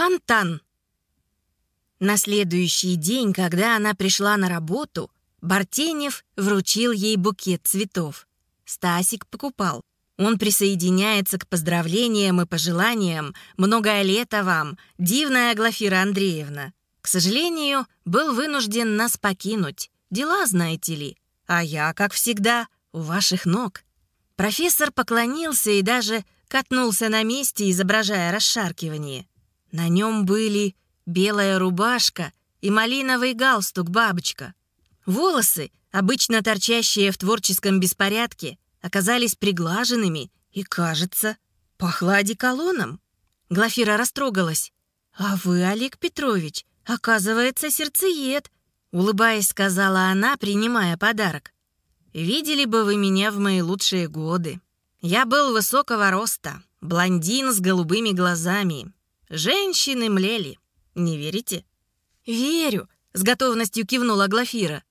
Фонтан. На следующий день, когда она пришла на работу, Бартенев вручил ей букет цветов. Стасик покупал. Он присоединяется к поздравлениям и пожеланиям. Многое лето вам, дивная Глафира Андреевна. К сожалению, был вынужден нас покинуть. Дела, знаете ли. А я, как всегда, у ваших ног. Профессор поклонился и даже катнулся на месте, изображая расшаркивание. На нем были белая рубашка и малиновый галстук-бабочка. Волосы, обычно торчащие в творческом беспорядке, оказались приглаженными и, кажется, пахло одеколоном. Глафира растрогалась. «А вы, Олег Петрович, оказывается, сердцеед», улыбаясь, сказала она, принимая подарок. «Видели бы вы меня в мои лучшие годы. Я был высокого роста, блондин с голубыми глазами. Женщины млели. Не верите?» «Верю», — с готовностью кивнула Глафира.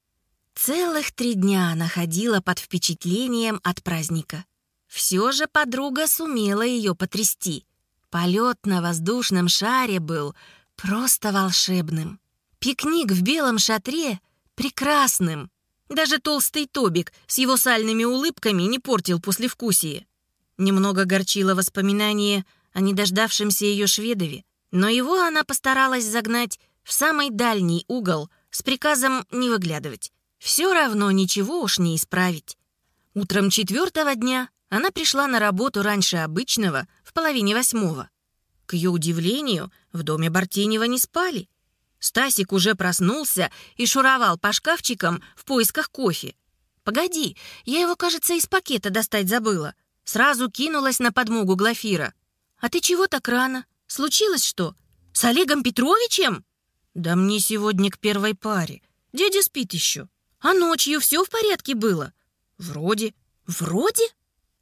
Целых три дня она ходила под впечатлением от праздника. Все же подруга сумела ее потрясти. Полет на воздушном шаре был просто волшебным. Пикник в белом шатре — прекрасным. Даже толстый Тобик с его сальными улыбками не портил послевкусие. Немного горчило воспоминание о недождавшемся ее шведове, но его она постаралась загнать в самый дальний угол с приказом не выглядывать. Все равно ничего уж не исправить. Утром четвертого дня она пришла на работу раньше обычного, в половине восьмого. К ее удивлению, в доме Бартенева не спали. Стасик уже проснулся и шуровал по шкафчикам в поисках кофе. «Погоди, я его, кажется, из пакета достать забыла». Сразу кинулась на подмогу Глафира. «А ты чего так рано? Случилось что? С Олегом Петровичем?» «Да мне сегодня к первой паре. Дядя спит еще». А ночью все в порядке было? Вроде. Вроде?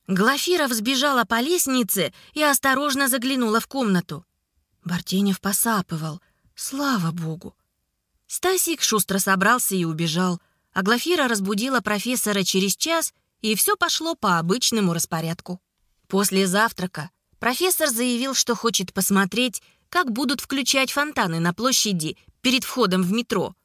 Глафира взбежала по лестнице и осторожно заглянула в комнату. Бартенев посапывал. Слава богу. Стасик шустро собрался и убежал, а Глафира разбудила профессора через час, и все пошло по обычному распорядку. После завтрака профессор заявил, что хочет посмотреть, как будут включать фонтаны на площади перед входом в метро.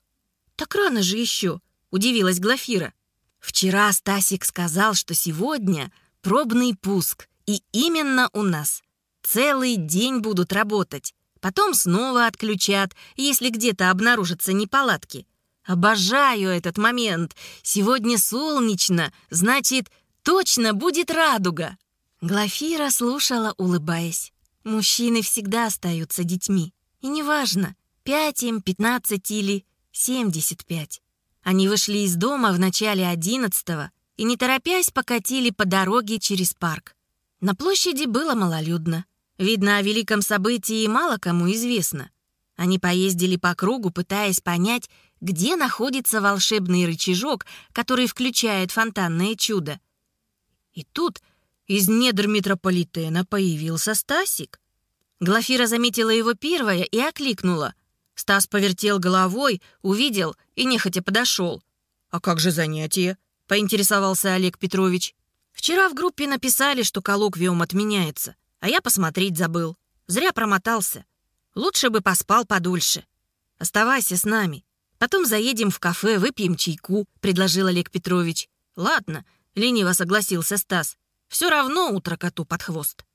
«Так рано же еще!» удивилась Глафира. «Вчера Стасик сказал, что сегодня пробный пуск, и именно у нас. Целый день будут работать, потом снова отключат, если где-то обнаружатся неполадки. Обожаю этот момент. Сегодня солнечно, значит, точно будет радуга». Глафира слушала, улыбаясь. Мужчины всегда остаются детьми. И неважно, пять им, пятнадцать или семьдесят пять. Они вышли из дома в начале одиннадцатого и, не торопясь, покатили по дороге через парк. На площади было малолюдно. Видно, о великом событии мало кому известно. Они поездили по кругу, пытаясь понять, где находится волшебный рычажок, который включает фонтанное чудо. И тут из недр метрополитена появился Стасик. Глафира заметила его первая и окликнула. Стас повертел головой, увидел и нехотя подошел. «А как же занятие?» — поинтересовался Олег Петрович. «Вчера в группе написали, что коллоквиум отменяется, а я посмотреть забыл. Зря промотался. Лучше бы поспал подольше. Оставайся с нами. Потом заедем в кафе, выпьем чайку», — предложил Олег Петрович. «Ладно», — лениво согласился Стас. «Все равно утро коту под хвост».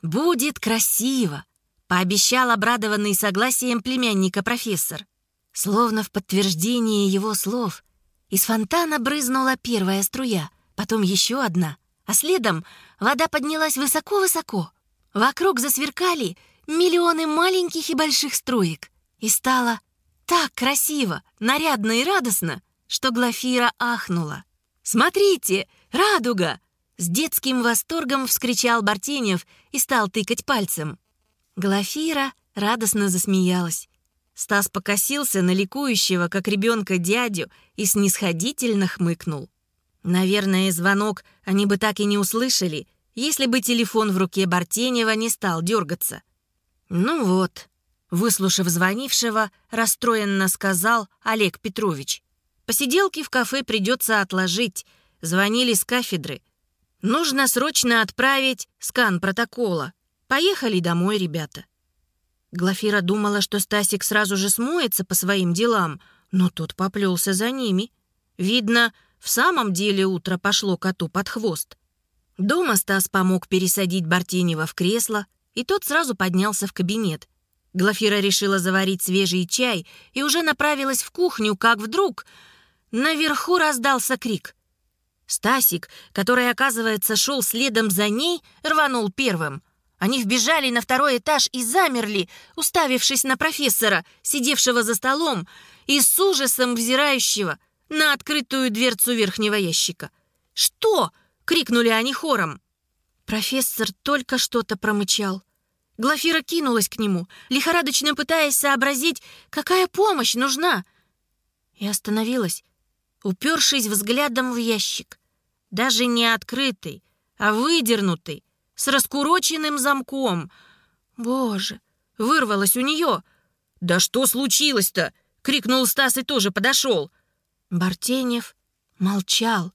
«Будет красиво», пообещал обрадованный согласием племянника профессор. Словно в подтверждение его слов, из фонтана брызнула первая струя, потом еще одна, а следом вода поднялась высоко-высоко. Вокруг засверкали миллионы маленьких и больших струек. И стало так красиво, нарядно и радостно, что Глафира ахнула. «Смотрите, радуга!» С детским восторгом вскричал Бартенев и стал тыкать пальцем. Глафира радостно засмеялась. Стас покосился на ликующего, как ребенка, дядю и снисходительно хмыкнул. Наверное, звонок они бы так и не услышали, если бы телефон в руке Бартенева не стал дергаться. «Ну вот», — выслушав звонившего, расстроенно сказал Олег Петрович. «Посиделки в кафе придется отложить. Звонили с кафедры. Нужно срочно отправить скан протокола. Поехали домой, ребята. Глафира думала, что Стасик сразу же смоется по своим делам, но тот поплелся за ними. Видно, в самом деле утро пошло коту под хвост. Дома Стас помог пересадить Бартенева в кресло, и тот сразу поднялся в кабинет. Глафира решила заварить свежий чай и уже направилась в кухню, как вдруг наверху раздался крик. Стасик, который, оказывается, шел следом за ней, рванул первым. Они вбежали на второй этаж и замерли, уставившись на профессора, сидевшего за столом, и с ужасом взирающего на открытую дверцу верхнего ящика. «Что?» — крикнули они хором. Профессор только что-то промычал. Глафира кинулась к нему, лихорадочно пытаясь сообразить, какая помощь нужна. И остановилась, упершись взглядом в ящик. Даже не открытый, а выдернутый, с раскуроченным замком. Боже, вырвалось у нее. «Да что случилось-то?» — крикнул Стас и тоже подошел. Бартенев молчал.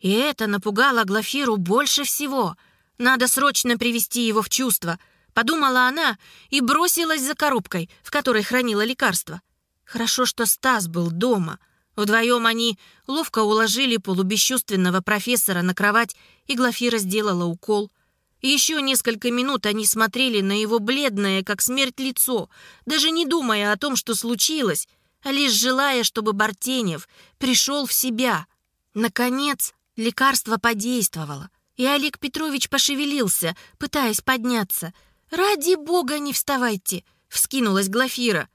И это напугало Глафиру больше всего. Надо срочно привести его в чувство. Подумала она и бросилась за коробкой, в которой хранила лекарство. Хорошо, что Стас был дома. Вдвоем они ловко уложили полубесчувственного профессора на кровать, и Глафира сделала укол — еще несколько минут они смотрели на его бледное, как смерть, лицо, даже не думая о том, что случилось, а лишь желая, чтобы Бартенев пришел в себя. Наконец, лекарство подействовало, и Олег Петрович пошевелился, пытаясь подняться. «Ради бога, не вставайте!» — вскинулась Глафира.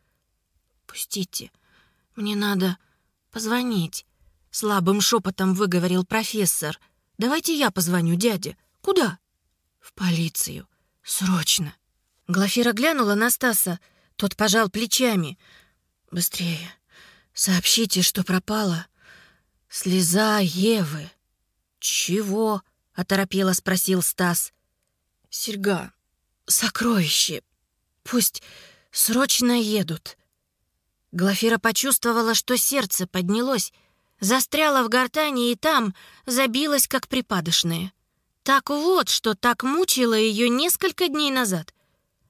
«Пустите, мне надо позвонить», — слабым шепотом выговорил профессор. «Давайте я позвоню дяде. Куда?» «В полицию. Срочно!» Глафира глянула на Стаса. Тот пожал плечами. «Быстрее. Сообщите, что пропала. Слеза Евы». «Чего?» — оторопело спросил Стас. «Серьга. Сокровище. Пусть срочно едут». Глафира почувствовала, что сердце поднялось, застряло в гортани и там забилось, как припадочное. Так вот, что так мучило ее несколько дней назад.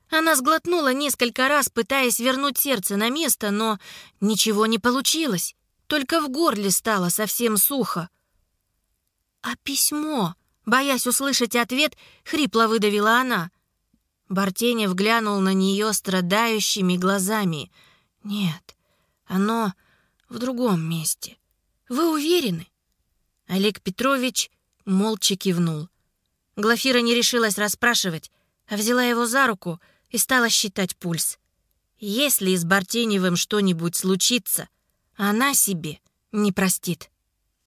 Она сглотнула несколько раз, пытаясь вернуть сердце на место, но ничего не получилось. Только в горле стало совсем сухо. «А письмо?» Боясь услышать ответ, хрипло выдавила она. Бартенев глянул на нее страдающими глазами. «Нет, оно в другом месте. Вы уверены?» Олег Петрович молча кивнул. Глафира не решилась расспрашивать, а взяла его за руку и стала считать пульс. Если с Бартеневым что-нибудь случится, она себе не простит.